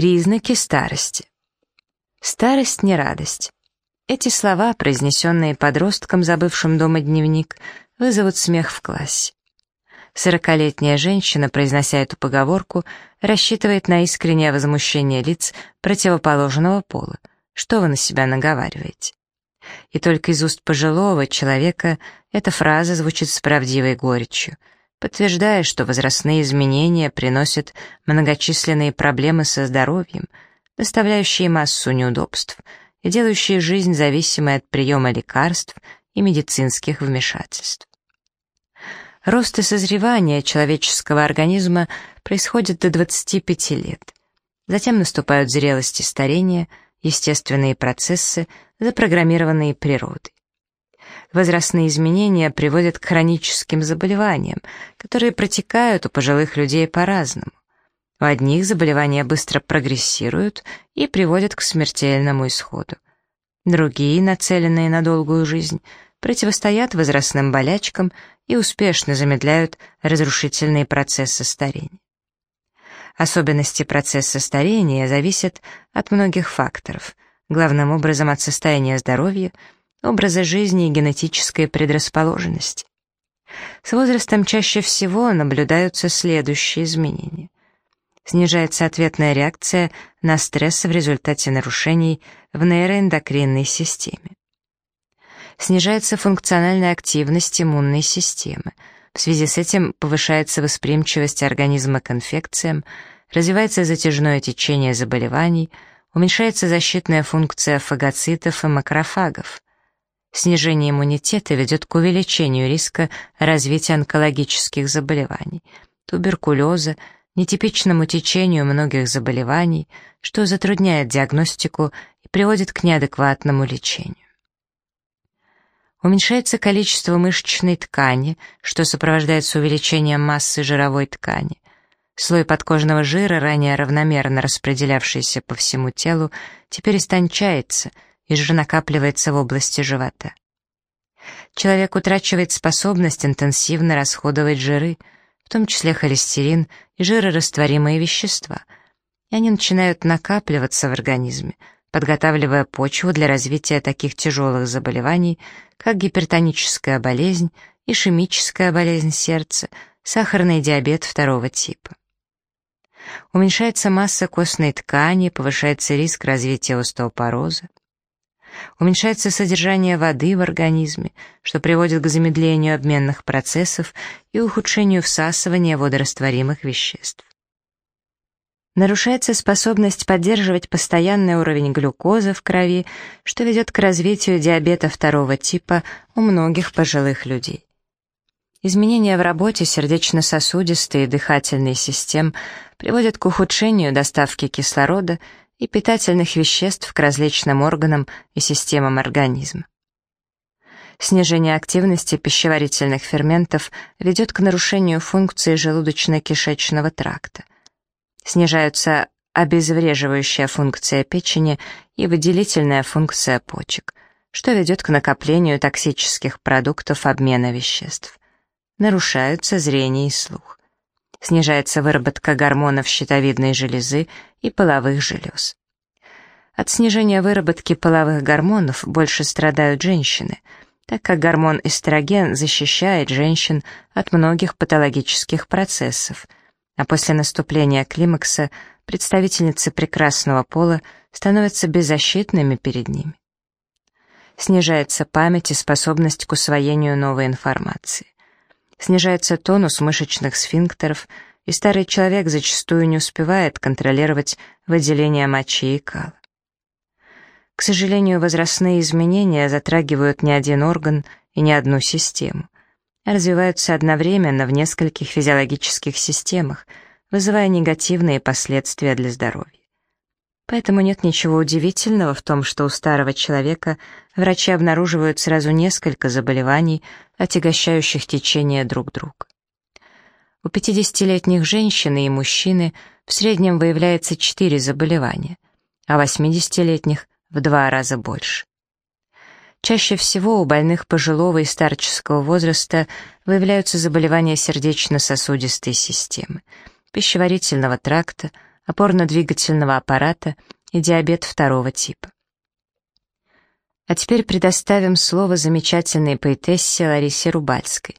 Признаки старости. Старость не радость. Эти слова, произнесенные подростком, забывшим дома дневник, вызовут смех в классе. Сорокалетняя женщина, произнося эту поговорку, рассчитывает на искреннее возмущение лиц противоположного пола. Что вы на себя наговариваете? И только из уст пожилого человека эта фраза звучит с правдивой горечью, подтверждая, что возрастные изменения приносят многочисленные проблемы со здоровьем, доставляющие массу неудобств и делающие жизнь зависимой от приема лекарств и медицинских вмешательств. Рост и созревание человеческого организма происходит до 25 лет. Затем наступают зрелость и старение, естественные процессы, запрограммированные природой. Возрастные изменения приводят к хроническим заболеваниям, которые протекают у пожилых людей по-разному. У одних заболевания быстро прогрессируют и приводят к смертельному исходу. Другие, нацеленные на долгую жизнь, противостоят возрастным болячкам и успешно замедляют разрушительные процессы старения. Особенности процесса старения зависят от многих факторов, главным образом от состояния здоровья, образа жизни и генетической предрасположенности. С возрастом чаще всего наблюдаются следующие изменения. Снижается ответная реакция на стресс в результате нарушений в нейроэндокринной системе. Снижается функциональная активность иммунной системы. В связи с этим повышается восприимчивость организма к инфекциям, развивается затяжное течение заболеваний, уменьшается защитная функция фагоцитов и макрофагов. Снижение иммунитета ведет к увеличению риска развития онкологических заболеваний, туберкулеза, нетипичному течению многих заболеваний, что затрудняет диагностику и приводит к неадекватному лечению. Уменьшается количество мышечной ткани, что сопровождается увеличением массы жировой ткани. Слой подкожного жира, ранее равномерно распределявшийся по всему телу, теперь истончается, и жир накапливается в области живота. Человек утрачивает способность интенсивно расходовать жиры, в том числе холестерин и жирорастворимые вещества, и они начинают накапливаться в организме, подготавливая почву для развития таких тяжелых заболеваний, как гипертоническая болезнь, ишемическая болезнь сердца, сахарный диабет второго типа. Уменьшается масса костной ткани, повышается риск развития остеопороза. Уменьшается содержание воды в организме, что приводит к замедлению обменных процессов и ухудшению всасывания водорастворимых веществ. Нарушается способность поддерживать постоянный уровень глюкозы в крови, что ведет к развитию диабета второго типа у многих пожилых людей. Изменения в работе сердечно-сосудистой и дыхательной систем приводят к ухудшению доставки кислорода и питательных веществ к различным органам и системам организма. Снижение активности пищеварительных ферментов ведет к нарушению функции желудочно-кишечного тракта. Снижаются обезвреживающая функция печени и выделительная функция почек, что ведет к накоплению токсических продуктов обмена веществ нарушаются зрение и слух. Снижается выработка гормонов щитовидной железы и половых желез. От снижения выработки половых гормонов больше страдают женщины, так как гормон эстроген защищает женщин от многих патологических процессов, а после наступления климакса представительницы прекрасного пола становятся беззащитными перед ними. Снижается память и способность к усвоению новой информации снижается тонус мышечных сфинктеров, и старый человек зачастую не успевает контролировать выделение мочи и кала. К сожалению, возрастные изменения затрагивают не один орган и не одну систему, а развиваются одновременно в нескольких физиологических системах, вызывая негативные последствия для здоровья. Поэтому нет ничего удивительного в том, что у старого человека врачи обнаруживают сразу несколько заболеваний, отягощающих течение друг друга. У 50-летних женщин и мужчины в среднем выявляется 4 заболевания, а 80-летних в два раза больше. Чаще всего у больных пожилого и старческого возраста выявляются заболевания сердечно-сосудистой системы, пищеварительного тракта, опорно-двигательного аппарата и диабет второго типа. А теперь предоставим слово замечательной поэтессе Ларисе Рубальской,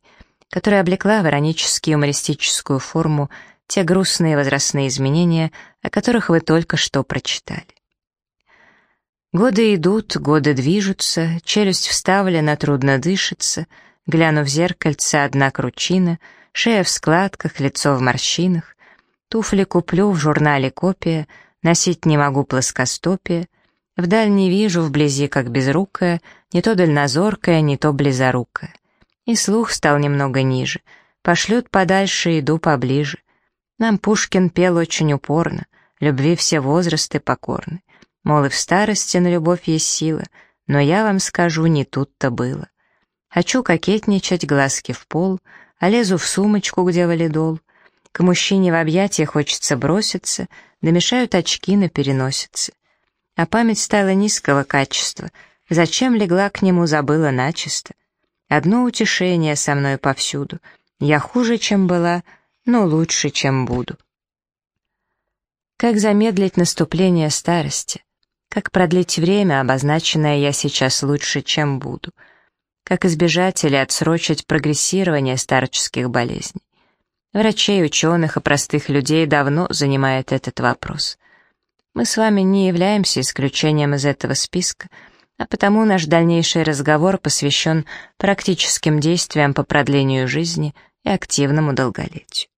которая облекла в иронически-юмористическую форму те грустные возрастные изменения, о которых вы только что прочитали. Годы идут, годы движутся, челюсть вставлена, трудно дышится, гляну в зеркальце, одна кручина, шея в складках, лицо в морщинах, туфли куплю в журнале копия, носить не могу плоскостопие, вдаль не вижу, вблизи как безрукая, не то дальнозоркая, не то близорукая. И слух стал немного ниже, пошлют подальше, иду поближе. Нам Пушкин пел очень упорно, любви все возрасты покорны. Мол, и в старости на любовь есть сила, но я вам скажу, не тут-то было. Хочу кокетничать, глазки в пол, а лезу в сумочку, где валидол. К мужчине в объятия хочется броситься, да мешают очки на переносице. А память стала низкого качества, зачем легла к нему, забыла начисто. Одно утешение со мной повсюду, я хуже, чем была, но лучше, чем буду. Как замедлить наступление старости? Как продлить время, обозначенное я сейчас лучше, чем буду? Как избежать или отсрочить прогрессирование старческих болезней? Врачей, ученых и простых людей давно занимает этот вопрос. Мы с вами не являемся исключением из этого списка, а потому наш дальнейший разговор посвящен практическим действиям по продлению жизни и активному долголетию.